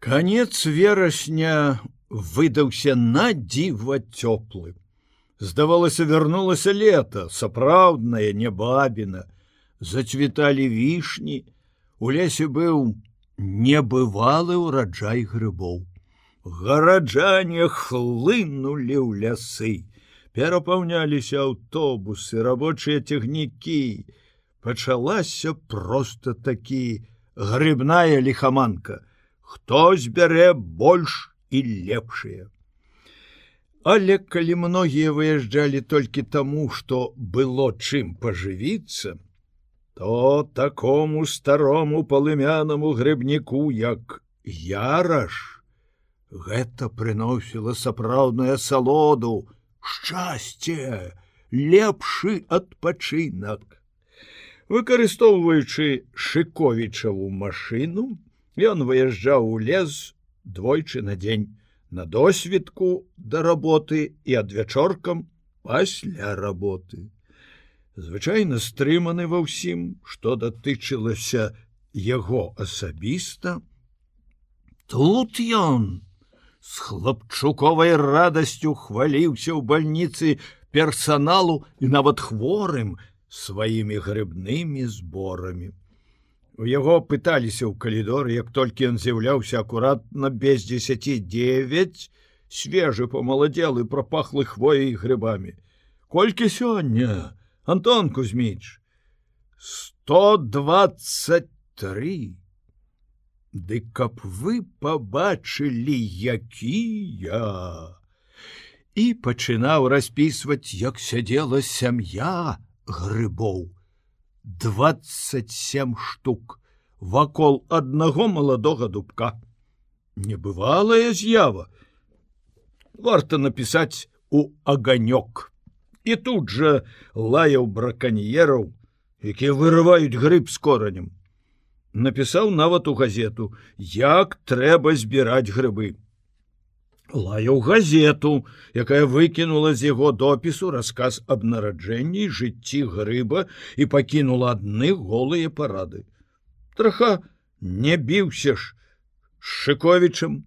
Канец верасня выдаўся на дзіва цёплы. Здавалася, вярнулася лета, сапраўдная небабіна, зацвіталі вішні, у лесе быў небывалы ўраджай грыбоў. Гараджане хлынулі ў лясы, перапаўняліся аўтобусы, рабочыя цягнікі. Пачалася проста такі грыбная лихаманка. Хто збярэ больш і лепшыя. Але калі многія выязджалі толькі таму, што было чым пажывіцца, то такому старому палымянаму грыбніку, як яраш, гэта прыносіла сапраўдную асалоду, шчасце, лепшы адпачынак. Выкарыстоўваючы шыковічаву машыну, ён выязджаў у лес двойчы на дзень на досвідку да работы і адвячоркам пасля работы. Звычайна стрыманы ва ўсім, што датычылася яго асабіста. Тут ён з хлапчуковай радасцю хваліўся ў бальніцы персаналу і нават хворым сваімі грыбнымі зборамі. У яго пыталіся ў калідор, як толькі ён з'яўляўся акуратна без 109, свежы помаладзелы пропахлы хвоей грыбамі. Колькі сёння, Антон Кузьміч 123. Ды каб вы побачылі якія і пачынаў распісваць, як сядзела сям'я грыбоў. 27 штук вакол аднаго маладога дубка. Небывалая з'ява. Варта напісаць у аганёк. І тут жа лаяў браканьераў, якія вырываюць грыб з коранем. Напісаў нават у газету, як трэба збіраць грыбы лаяў газету, якая выкінула з яго допісу расказ аб нараджэнні жыцці грыба і пакінула адны голыя парады. Траха не біўся ж шыковічам,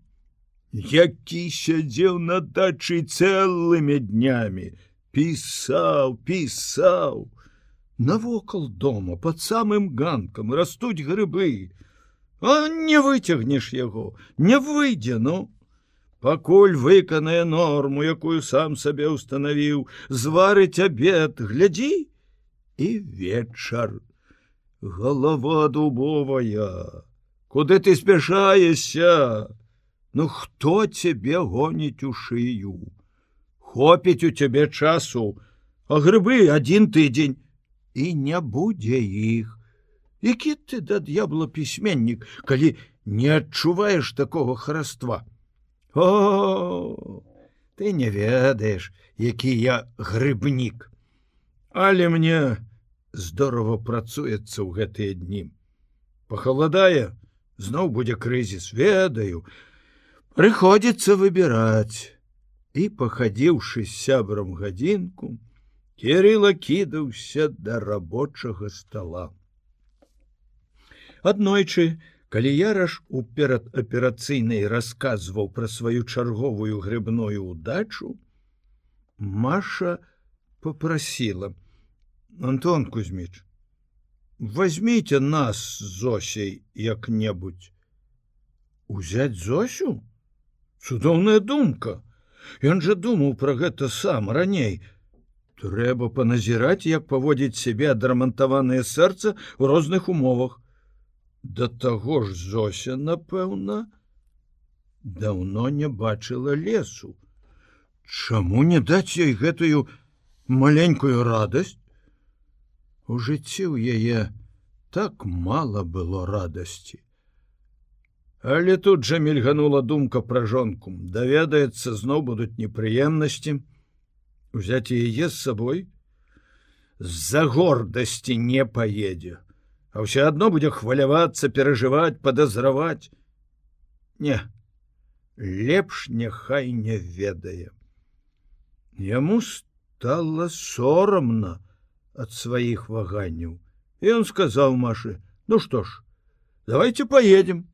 які сядзеў на дачы цэлымі днямі, пісаў, пісаў. Навокал дома под самым ганкам растуць грыбы, А не выцягнеш яго, не выйдзе, ну, пакуль выканае норму, якую сам сабе ўстанавіў, зварыць абед, глядзі і вечар. Галава дубовая, куды ты спяшаешся? Ну хто цябе гоніць у шыю? Хопіць у цябе часу, а грыбы адзін тыдзень і не будзе іх. Які ты да д'ябла пісьменнік, калі не адчуваеш такого хараства? О, ты не ведаеш, які я грыбнік. Але мне здорово працуецца ў гэтыя дні. Пахаладае, зноў будзе крызіс, ведаю. Прыходзіцца выбіраць. І пахадзіўшы сябрам гадзінку, Кірыла кідаўся да рабочага стола. Аднойчы, Калі яраш у перадаперацыйнай расказваў пра сваю чарговую грыбную удачу, Маша попрасила: Антон Кузьміч, возьмите нас Зосей як-небудзь. Узять Зосю? Цудоўная думка. Ён жа думаў пра гэта сам раней. Трэба паназіраць, як паводзіць сябе адрамантаванае сэрца ў розных умовах. Да таго ж Зося, напэўна, даўно не бачыла лесу. Чаму не даць ёй гэтую маленькую радасць? У жыцці ў яе так мала было радасці. Але тут жа мільганула думка пра жонку, даведаецца, зноў будуць непрыемнасці, узяць яе з сабой, з-за гордасці не паедзе а ўсё адно будзе хвалявацца перажываць подазраваць не лепш няхай не ведае яму стало сорамна ад сваіх ваганняў і он сказаў машы ну что ж давайте поедем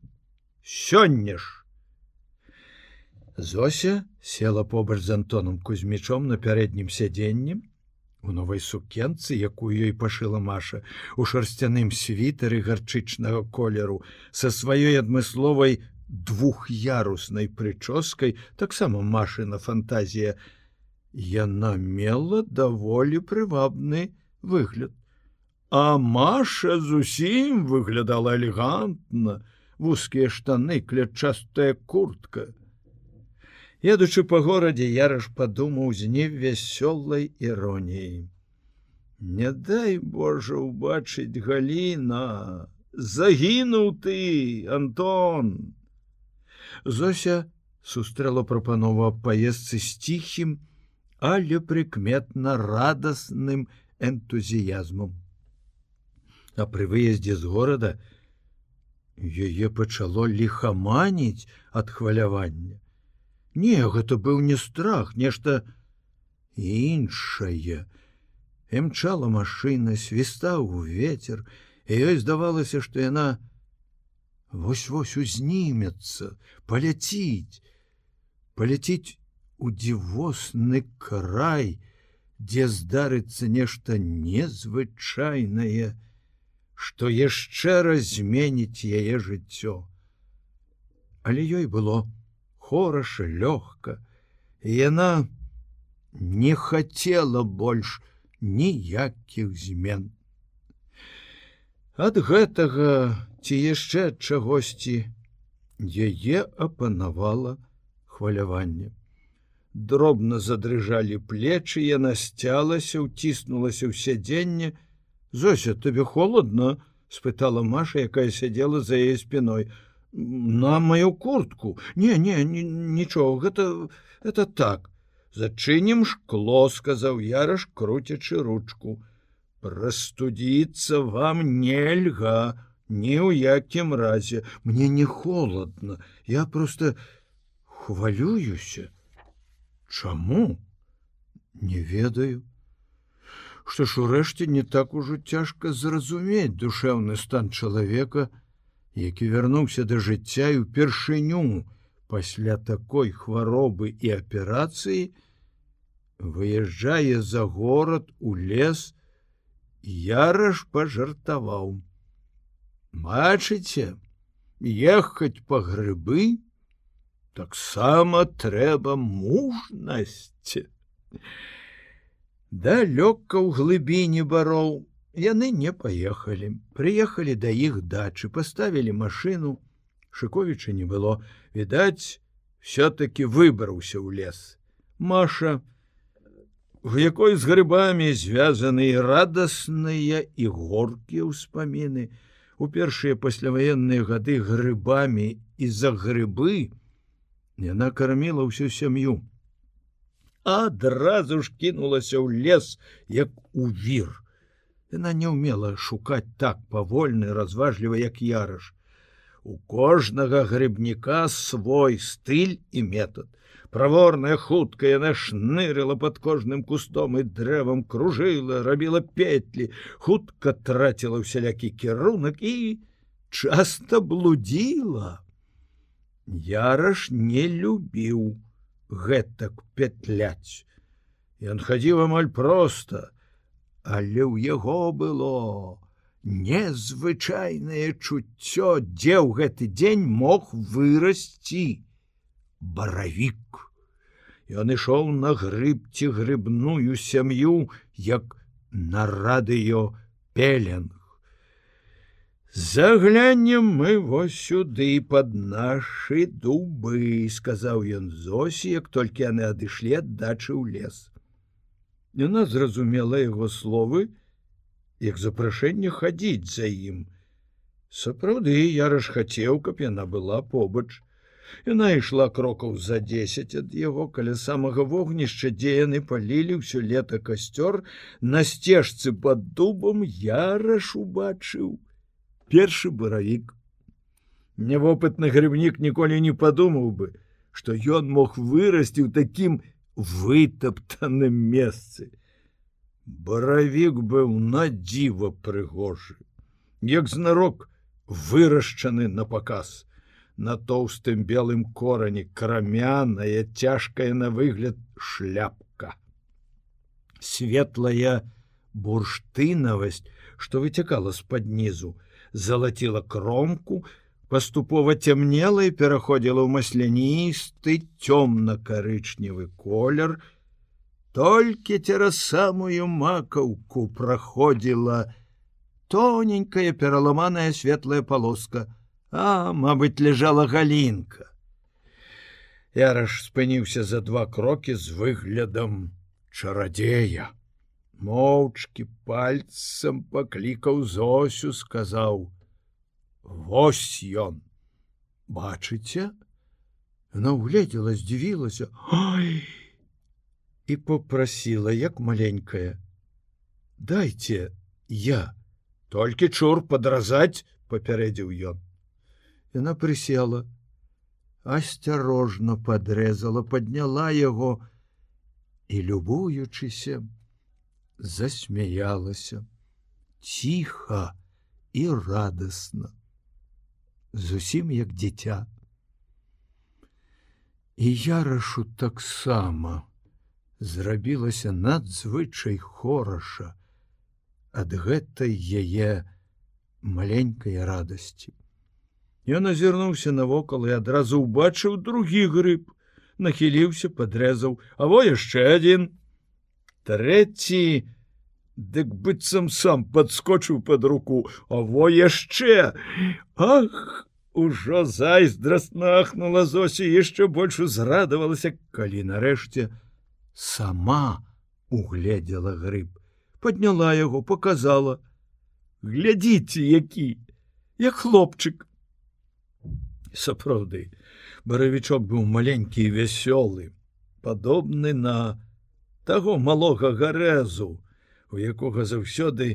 сёння ж Зося села побач з Антоном кузьмічом на пярэднім сядзенні у новай сукенцы, якую ёй пашыла Маша у шарсцяным світары гарчычнага колеру са сваёй адмысловай двух'яруснай прычоскай таксама машына фантазія яна мела даволі прывабны выгляд. А маша зусім выглядала элегантна вузкія штаны клятчастая куртка едучы па горадзе яраш падумаў з невясёлай іроніяй не дай божа убачыць галіна загінуў ты антон Зося сустрэла прапанову аб паездцы з ціхім, але прыкметна радасным энтузіязмам. А пры выездзе з горада яе пачало ліхаманіць ад хвалявання. Не, гэта быў не страх, нешта іншае. Эмчала машына, свістаў у ветер, і ёй здавалася, што яна, вось-вось узнімецца, паляціць, паляціць у дзівосны край, дзе здарыцца нешта незвычайнае, што яшчэ раз зменіць яе жыццё. Але ёй было хораша лёгка, яна не хацела больш ніякіх змен. Ад гэтага ці яшчэ чагосьці яе апанавала хваляванне. Дробна задрыжалі плечы, яна сцялася, уціснулася ў сядзенне. Зося, табе холодно, спытала Маша, якая сядзела за яе спиной. На маю куртку. Не, не, нічого, гэта, это так. Зачынім шкло, сказаў Яраш, круцячы ручку. Прастудіцца вам нельга, Ні ў якім разе мне не холодно, я просто хвалююся. Чаму? Не ведаю. Што ж урэшце не так ужо цяжка зразумець душэўны стан чалавека, які вярнуўся да жыцця і ўпершыню пасля такой хваробы і аперацыі, выязджае за горад у лес, Яраш пажартаваў. Бачыце, ехаць па грыбы таксама трэба мужнасць. Далёка ў глыбіні бароў яны не паехалі, прыехалі да іх дачы, паставілі машыну, Шковіча не было, відаць, все-таки выбраўся ў лес. Маша, в якой з грыбамі звязаны радасныя і горкія ўспаміны, у першыя пасляваенныя гады грыбамі і-за грыбы яна карміла ўсю сям'ю. Адразу ж кінулася ў лес як у вір яна не ўмела шукаць так павольны разважліва як яраш у кожнага грыбніка свой стыль і метод. Праворная хутка яна шнырыла под кожным кустом і дрэвам кружыла рабіла петлі хутка траціла ўсялякі кірунак і часто блудзіла яраш не любіў гэтак петляць ён хадзіў амаль проста але ў яго было незвычайнае чуццё дзе ў гэты дзень мог вырасці баравік. Ён ішоў на грыбці грыбную сям'ю, як на радыё пеленг. Заглянем мы вось сюды под нашы дубы, сказаў ён Зосі, як толькі яны адышлі ад дачы ў лес. Яна зразумела яго словы, як запрашэнне хадзіць за ім. Сапраўды я раш хацеў, каб яна была побач. Яна ішла крокаў за 10 ад яго каля самага вогнішча, дзе яны палілі ўсё лета касцёр, на сцежцы под дубам яраш убачыў першы баравік. Невопытны грыбнік ніколі не падумаў бы, што ён мог вырасці ў такім вытаптаным месцы. Баравік быў надзіва прыгожы, як знарок вырашчаны на паказ на тоўстым белым корані крамяная цяжкая на выгляд шляпка светлая бурштынавасць што выцякала з-пад нізу залаціла кромку паступова цямнела і пераходзіла ў масляністы цёмна-карычневы колер. Толькі цераз самую макаўку праходзіла тоненькая пераламаная светлая полоска. А мабыць ляжала галінка Яраш спыніўся за два крокі з выглядам чарадзея моўчкі пальцам паклікаў зосю сказаў Вось ён. Бачыце? Она угледзела здзівілася. І попрасила як маленькая. Дайте я. Толькі чур подразаць папярэдзіў ён. Яна прысела, асцярожна падрэзала, подняла яго і, любуючыся, засмяялася, ціха і радасна, зусім як дзіця. І ярашу таксама зрабілася надзвычай хораша ад гэтай яе маленькай радасці. Ён азірнуўся навокал і адразу ўбачыў другі грыб, нахіліўся, падрэзаў, а во яшчэ адзін. Трэці, дык быццам сам падскочыў под руку, А во яшчэ! Ах! Ужо зайздрасна ахнула Зосі яшчэ больш узрадавалася, калі нарэшце сама угледзела грыб, подняла яго, показала: « Глядзіце, які, як хлопчык, сапраўды баравічок быў маленькі і вясёлы падобны на таго малога гарэзу у якога заўсёды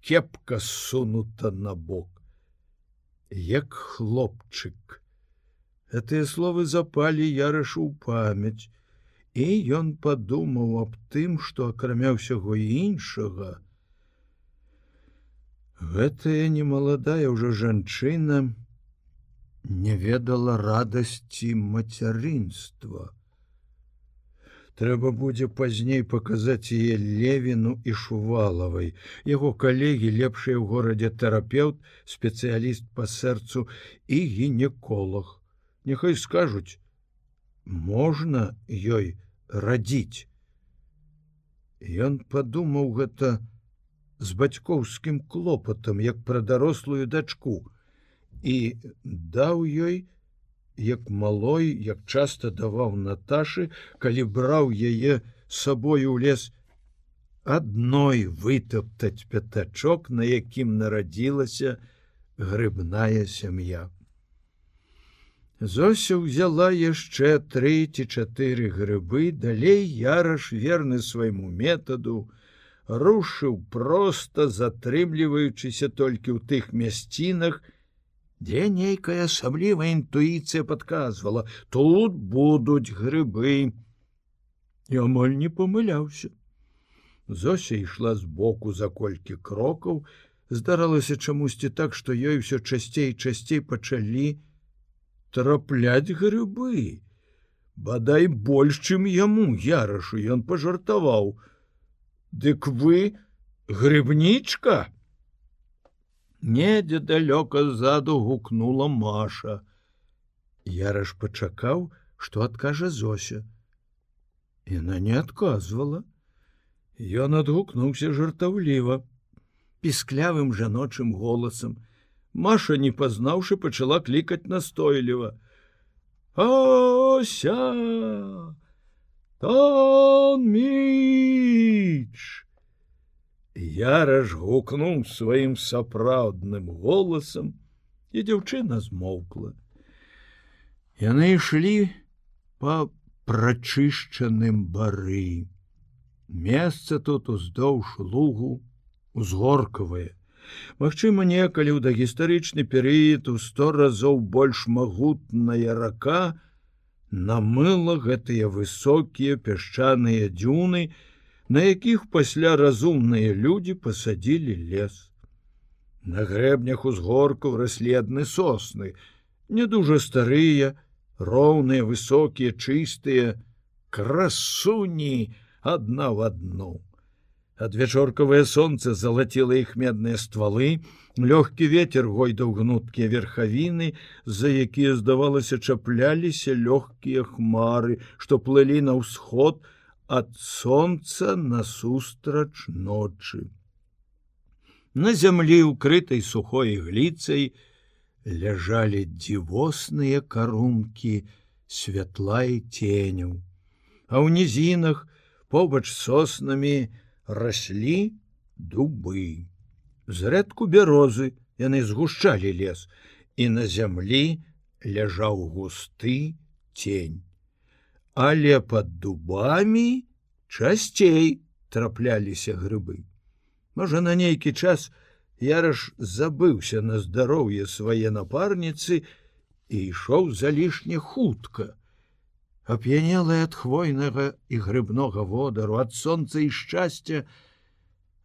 кепка сунута на бок як хлопчык гэтыя словы запалі ярашу памяць і ён падумаў аб тым што акрамя ўсяго іншага гэтая немаладая ўжо жанчына не ведала радасці мацярынства. Трэба будзе пазней паказаць яе левіну і шувалавай. Яго калегі лепшыя ў горадзе тэрапеўт, спецыяліст па сэрцу і гінеколог. Няхай скажуць: можна ёй радзіць. Ён падумаў гэта з бацькоўскім клопатам, як пра дарослую дачку і даў ёй як малой як часто даваў Наташы калі браў яе сабою ў лес адной вытаптаць пятачок на якім нарадзілася грыбная сям'я. Зося ўзяла яшчэ тры ці чатыры грыбы далей яраш верны свайму метаду рушыў проста затрымліваючыся толькі ў тых мясцінах, дзе нейкая асаблівая інтуіцыя подказвала тут будуць грыбы і амаль не памыляўся. Зося ішла збоку за колькі крокаў здаралася чамусьці так што ёй усё часцей часцей пачалі трапляць грыбы. Бадай больш чым яму ярашу ён пажартаваў. Дык вы грыбнічка недзе далёка ззаду гукнула Маша. Яраш пачакаў, што адкажа Зося. Яна не адказвала. Ён адгукнуўся жартаўліва, пісклявым жаночым голасам. Маша, не пазнаўшы, пачала клікаць настойліва. Ося! Тон міч! Яраш гукнуў сваім сапраўдным голасам, і дзяўчына змоўкла. Яны ішлі па прачышчаным бары. Месца тут уздоўж лугу узгоркавае. Магчыма, некалі ў дагістарычны перыяд у сто разоў больш магутная рака намыла гэтыя высокія пясчаныя дзюны, на якіх пасля разумныя людзі пасадзілі лес. На грэбнях узгоркаў раследны сосны, не дужа старыя, роўныя, высокія, чыстыя, красуні адна в адну. Адвячоркавае сонце залаціла іх медныя ствалы, лёгкі ветер гойдаў гнуткія верхавіны, за якія, здавалася, чапляліся лёгкія хмары, што плылі на ўсход ад сонца насустрач ночы. На зямлі, укрытай сухой гліцай, ляжалі дзівосныя карункі святла і теню. А ў нізінах побач соснамі раслі дубы зрэдку бярозы яны згушчалі лес і на зямлі ляжаў густы тень але под дубамі часцей трапляліся грыбы можа на нейкі час яраш забыўся на здароўе свае напарніцы і ішоў залішне хутка ап'янелая ад хвойнага і грыбнога водару ад сонца і шчасця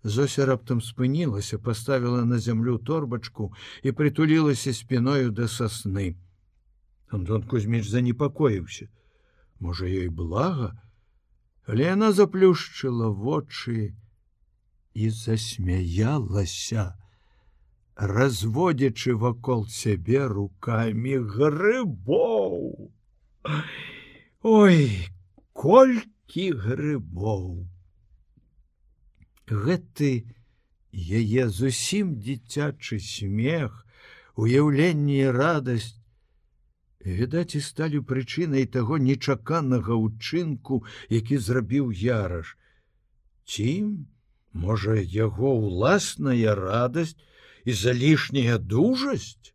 Зося раптам спынілася, паставіла на зямлю торбачку і прытулілася спіною да сасны. Антон Кузьміч занепакоіўся. Можа, ёй блага, Але яна заплюшчыла вочы і засмяялася, разводзячы вакол сябе руками грыбоў. Ой, колькі грыбоў! гэты яе зусім дзіцячы смех, уяўленне радасць, відаць і сталі прычынай таго нечаканага ўчынку, які зрабіў яраш. Ці, можа, яго ўласная радасць і залішняя дужасць?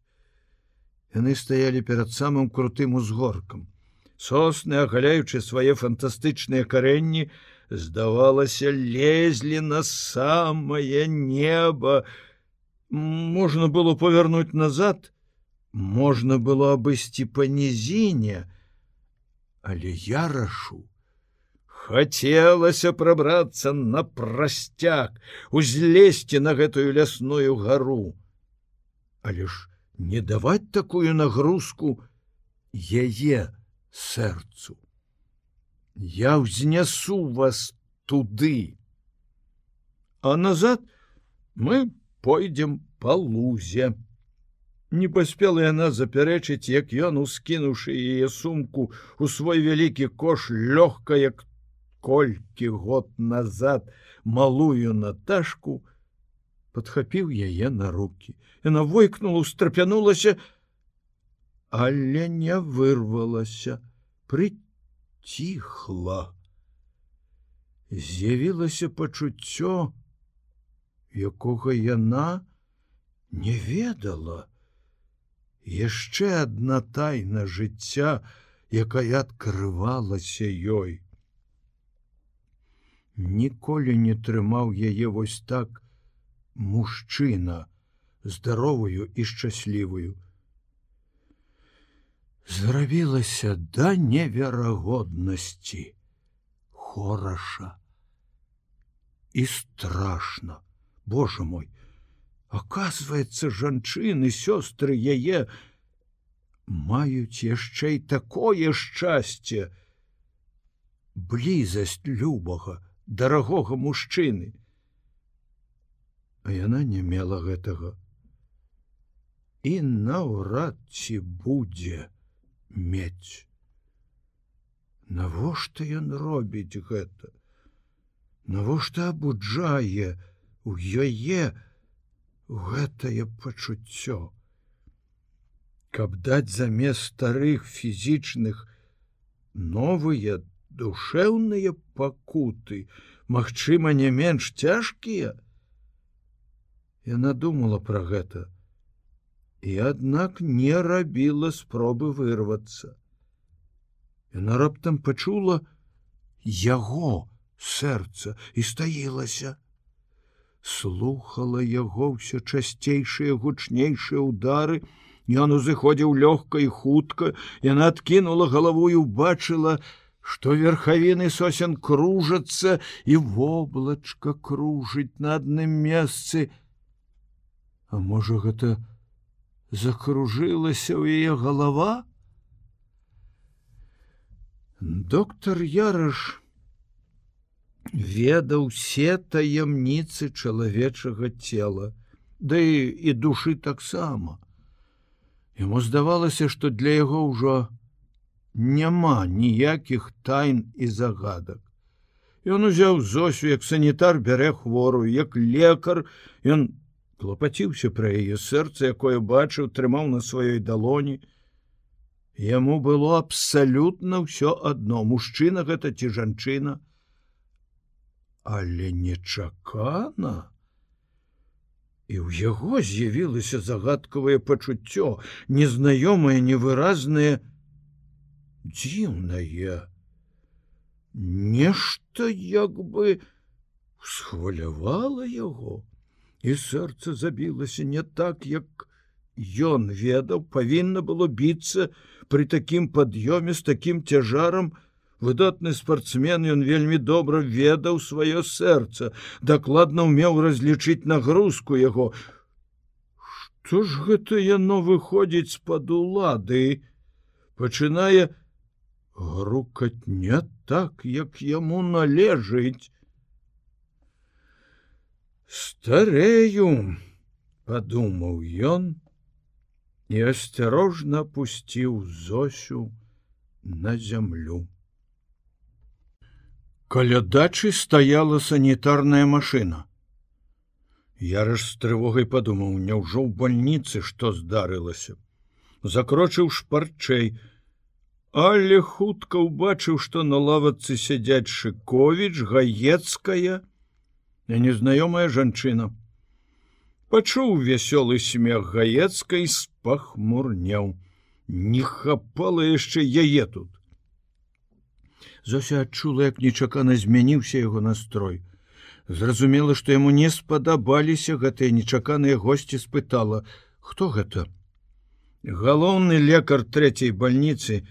Яны стаялі перад самым крутым узгоркам. Сосны, агаляючы свае фантастычныя карэнні, здавалася лезлі на самое небо можно было повернуть назад можно было абысці по нізіне але я рашу хацелася прабрацца на прасцяг узлезці на гэтую лясную гару. Але ж не даваць такую нагрузку яе сэрцу. Я ўзнясу вас туды а назад мы пойдзем по лузе не паспела яна запярэчыць як ён ускінуўшы яе сумку у свой вялікі кош лёгка як колькі год назад малую наташку подхапіў яе на руки яна войкнула устрапянулася але не вырвалася прыйти ціхла. З'явілася пачуццё, якога яна не ведала. Яшчэ адна тайна жыцця, якая адкрывалася ёй. Ніколі не трымаў яе вось так мужчына, здаровую і шчаслівую зрабілася да неверагоднасці хораша і страшно Боже мой оказывается жанчыны сёстры яе маюць яшчэ і такое шчасце блізасць любага дарагога мужчыны а яна не мела гэтага і наўрад ці будзе мець. Навошта ён робіць гэта? Навошта абуджае у яе гэтае пачуццё? Каб даць замест старых фізічных новыя душэўныя пакуты, магчыма, не менш цяжкія. Яна думала пра гэта, і аднак не рабіла спробы вырвацца. Яна раптам пачула яго сэрца і стаілася. Слухала яго ўсё часцейшыя гучнейшыя удары, Ён узыходзіў лёгка і хутка, яна адкінула галаву і убачыла, што верхавіны сосен кружацца і воблачка кружыць на адным месцы. А можа гэта, закружылася ў яе галава доктор яраш ведаў все таямніцы чалавечага цела да і, і душы таксама. Яму здавалася што для яго ўжо няма ніякіх тайн і загадак. Ён узяў зосю як санітар бярэ хворую як лекар ён клопаціўся пра яе сэрца якое бачыў трымаў на сваёй далоні. Яму было абсалютна ўсё адно мужчына гэта ці жанчына але нечакана. І ў яго з'явілася загадкавае пачуццё незнаёмае невыразнае. Дзіўнае. Нешта як бы схвалявала яго і сэрца забілася не так як ён ведаў. Павінна было біцца при такім пад'ёме з такім цяжарам выдатны спортсмен ён вельмі добра ведаў сваё сэрца дакладна умеў разлічыць нагрузку яго. Что ж гэта яно выходзіць з-пад улады? Пачынае грукаць не так як яму належыць. Старею подумаў ён і асцярожна пусціў зосю на зямлю Каля дачы стаяла санітарная машина. Яраш з трывогай падумаў, няўжо ў бальніцы што здарылася. Закрочыў шпарчэй, але хутка ўбачыў, што на лавацы сядзяць Шковіч, гаецкая, а незнаёмая жанчына. Пачуў вясёлы смех гаецкай спахмурняў. Не хапала яшчэ яе тут. Зося адчула, як нечакана змяніўся яго настрой. Зразумела, што яму не спадабаліся гэтыя нечаканыя госці спытала: хто гэта? Галоўны лекар трэцяй бальніцы,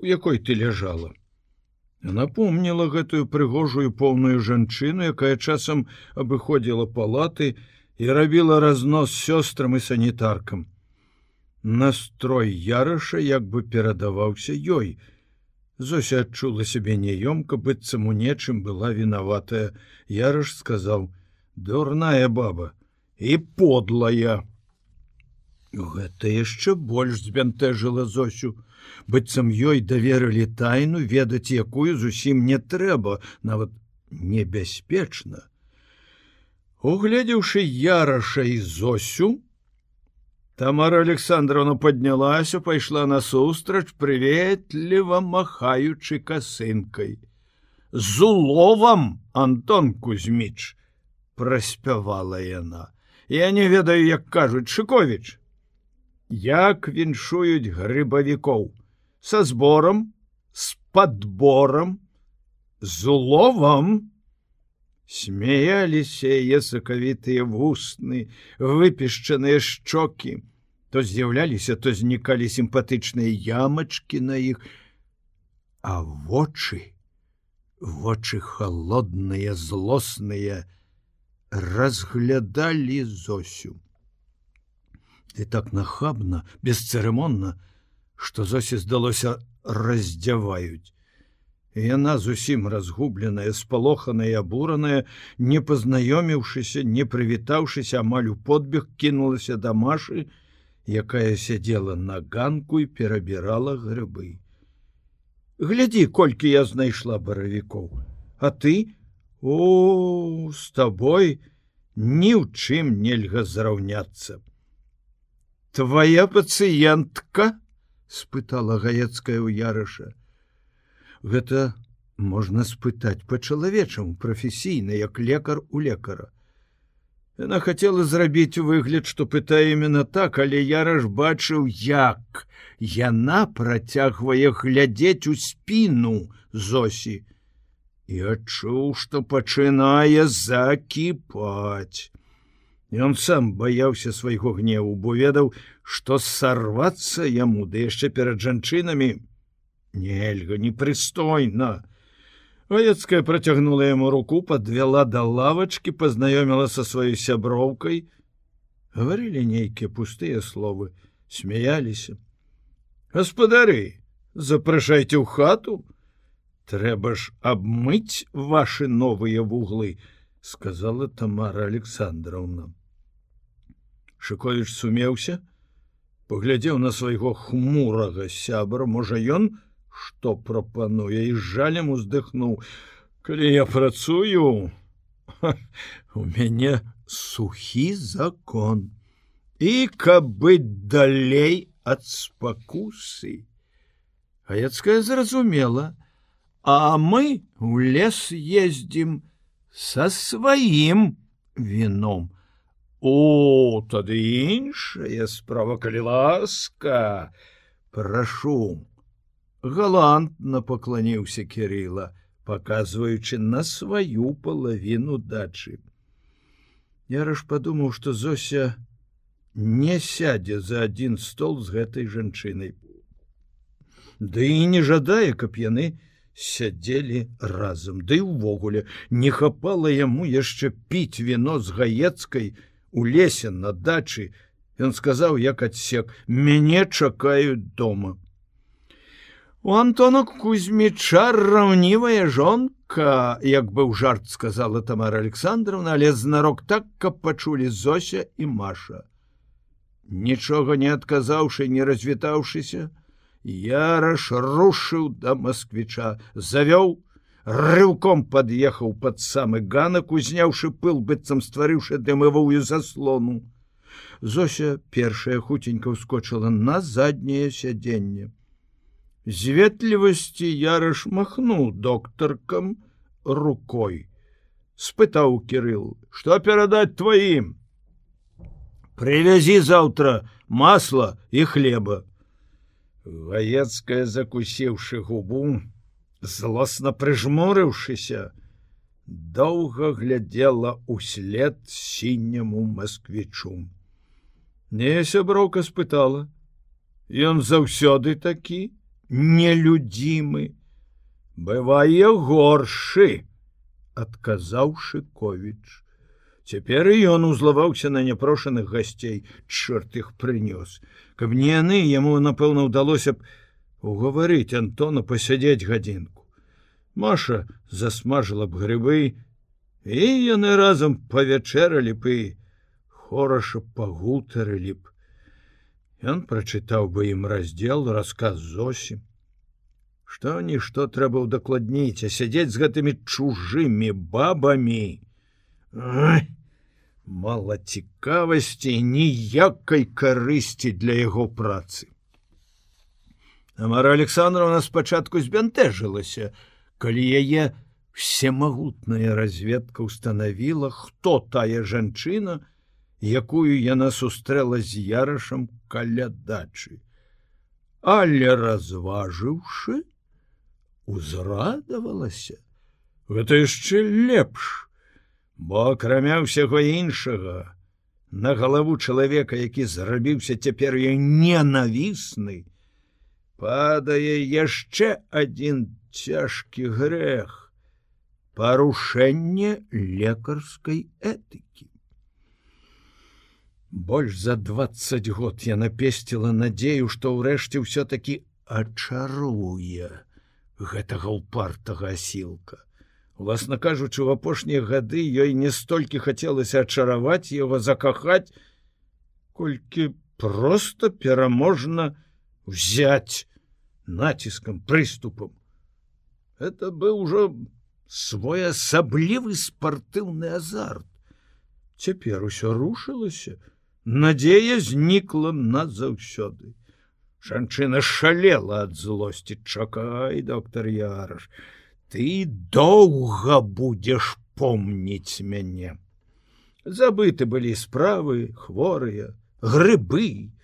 у якой ты ляжала. Напомніла гэтую прыгожую поўную жанчыну, якая часам абыходзіла палаты і рабіла разнос сёстрам і санітаркам. Настрой яраша як бы перадаваўся ёй, Зося адчула сябе няёмка быццам у нечым была вінаватая. Яраш сказаў: « Дурная баба і подлая. Гэта яшчэ больш збянтэжыла Зосю, быццам ёй даверылі тайну ведаць, якую зусім не трэба, нават небяспечна. Угледзеўшы яраша і Зосю, Тамара Александровна поднялася, пайшла насустрач, прыветліва махаючы касынкай. З уловам Антон Кузьміч праспявала яна. Я не ведаю, як кажуць Шковіч. Як віншуюць грыбавікоў, са збором, з падбором, з уловам, смяяліся яе сакавітыя вусны, выпішчаныя шчокі, то з'яўляліся, то знікалі сімпатычныя ямачкі на іх, а вочы, вочы холодныя, злосныя, разглядалі зосю. Ты так нахабна, бесцырымонна, што зосе здалося раздзяваюць. Яна зусім разгубленая, спалоханая, абураная, не пазнаёміўшыся, не прывітаўшыся амаль у подбег кінулася да машы, якая сядзела на ганку і перабірала грыбы. Глядзі, колькі я знайшла баравікоў, А ты о с табой ні ў чым нельга зраўняцца. Твая пацыентка спытала гаецкая ў ярыша гэта можна спытаць по-чалавечаму прафесійна як лекар у лекара. Яна хацела зрабіць выгляд што пытае именно так але яраж бачыў як яна працягвае глядзець у спіну зосі і адчуў што пачынае закіпаць. Ён сам баяўся свайго гневу бо ведаў што сарвацца яму ды яшчэ перад жанчынамі нельга непрыстойна Ваяцкая процягнула яму руку подвяла до лавочки познаёміла со сваёй сяброўкай говорили нейкія пустыя словы смяяліся. Гаспадары, запрашайце ў хату, трэба ж абмыць ваши новыя вуглы, сказала Тамара Александровна. Шковіч сумеўся, паглядзеў на свайго хмурага сябра, можа ён, што прапануе і жалем уздыхнуў, калі я працую, у мяне сухі закон. І каб быць далей ад спакусы. Гаяцкая зразумела, а мы у лес ездзім са сваім віном. О, тады іншая справа, калі ласка, прашу. Галантна пакланіўся Кірыла, паказваючы на сваю палавіну дачы. Яраш падумаў, што Зося не сядзе за адзін стол з гэтай жанчынай. Ды і не жадае, каб яны сядзелі разам, Ды ўвогуле не хапала яму яшчэ піць віно з гаецкай, у лесе на дачы ён сказаў як адсек мяне чакаюць дома у антона кузьміча раўнівая жонка як быў жарт сказала тамара александровна але знарок так каб пачулі зося і маша нічога не адказаўшы не развітаўшыся яраш рушыў да москвіча завёў рыўком пад'ехаў пад самы ганак, узняўшы пыл быццам стварыўшы дымавую заслону. Зося першая хуценька ўскочыла на задняе сядзенне. З ветлівасці яраш махнуў доктаркам рукой. спытаў кірыл, што перадаць тваім. Прывязі заўтра масла і хлеба. Гаецкая закусіўшы губу, злосна прыжмурыўшыся, доўга глядзела ўслед сіняму москвічу. Не сяброўка спытала: Ён заўсёды такі нелюдзімы, бывае горшы, адказаў Шковіч. Цяпер ён узлаваўся на няпрошаных гасцей, чорт іх прынёс, каб не яны яму напэўна ўдалося б, угаварыць Антона пасядзець гадзінку. Маша засмажыла б грыбы, і яны разам павячэралі б і хораша пагутарылі б. Ён прачытаў бы ім раздзел рассказ зосім. Што нішто трэба ўдакладніць, а сядзець з гэтымі чужымі бабамі. Ай! Мала цікавасці ніякай карысці для яго працы. Тамара Александровна спачатку збянтэжылася, калі яе всемагутная разведка установіла, хто тая жанчына, якую яна сустрэла з ярашам каля дачы. Але разважыўшы, узрадавалася, гэта яшчэ лепш, бо акрамя ўсяго іншага, на галаву чалавека, які зрабіўся цяпер я ненавісны, падае яшчэ один цяжкі грэх парушэнне лекарскай этыкі больш за двадцать год я напесціла надзею што ўрэшце ўсё-таки ачаруе гэтага упартага асілка. Уласна кажучы у апошнія гады ёй не столькі хацелася ачараваць его закахаць колькі просто пераможна взять націскам прыступам. Это быў ужо своеасаблівы спартыўны азарт. Цяпер усё рушылася надзея знікла назаўсёды жанчына шалела ад злосці. Чакай доктор яраш ты доўга будзеш помніць мяне. Забыты былі справы хворыя грыбы.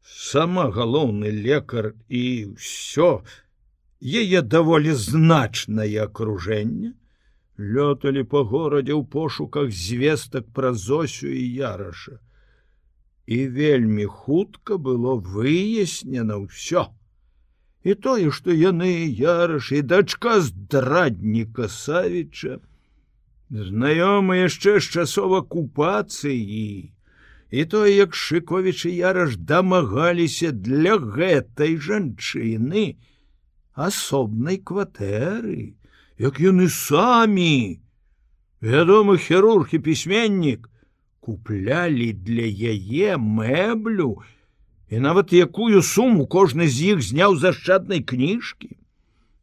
Сама галоўны лекар і ўсё. Яе даволі значнае акружэнне. Лёталі по горадзе ў пошуках звестак пра зосю і яраша і вельмі хутка было выяснена ўсё. І тое што яны яраш і дачка здрадніка савіча знаёмы яшчэ з часов акупацыі і тое як шыковіч і яраш дамагаліся для гэтай жанчыны асобнай кватэры як яны самі. Вядомы хірург і пісьменнік куплялі для яе мэблю. І нават якую суму кожны з іх зняў зашчаднай кніжкі.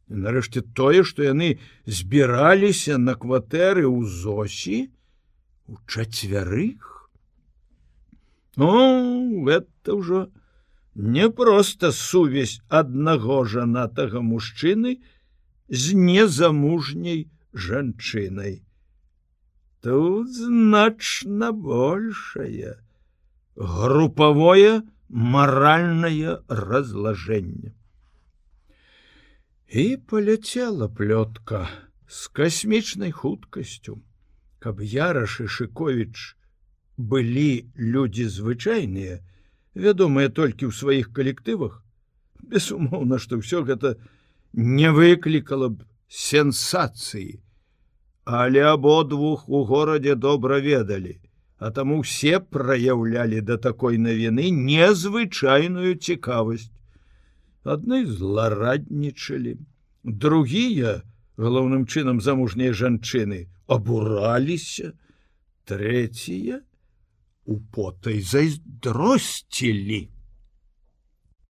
Нарэшце тое што яны збіраліся на кватэры ў зосі у чацвярых. О это ўжо не проста сувязь аднаго жанатага мужчыны з незамужняй жанчынай тут значна большая групавое маральнае разлажэнне і паляцела плётка з касмічнай хуткасцю каб яраш і шыковіч былі людзі звычайныя вядомыя толькі ў сваіх калектывах безумоўна што ўсё гэта не выклікала б сенсацыі але абодвух у горадзе добра ведалі, а таму все праяўлялі да такой навіны незвычайную цікавасць. Адны злараднічалі, другія, галоўным чынам замужнія жанчыны абураліся, трэція у потай зайздросцілі.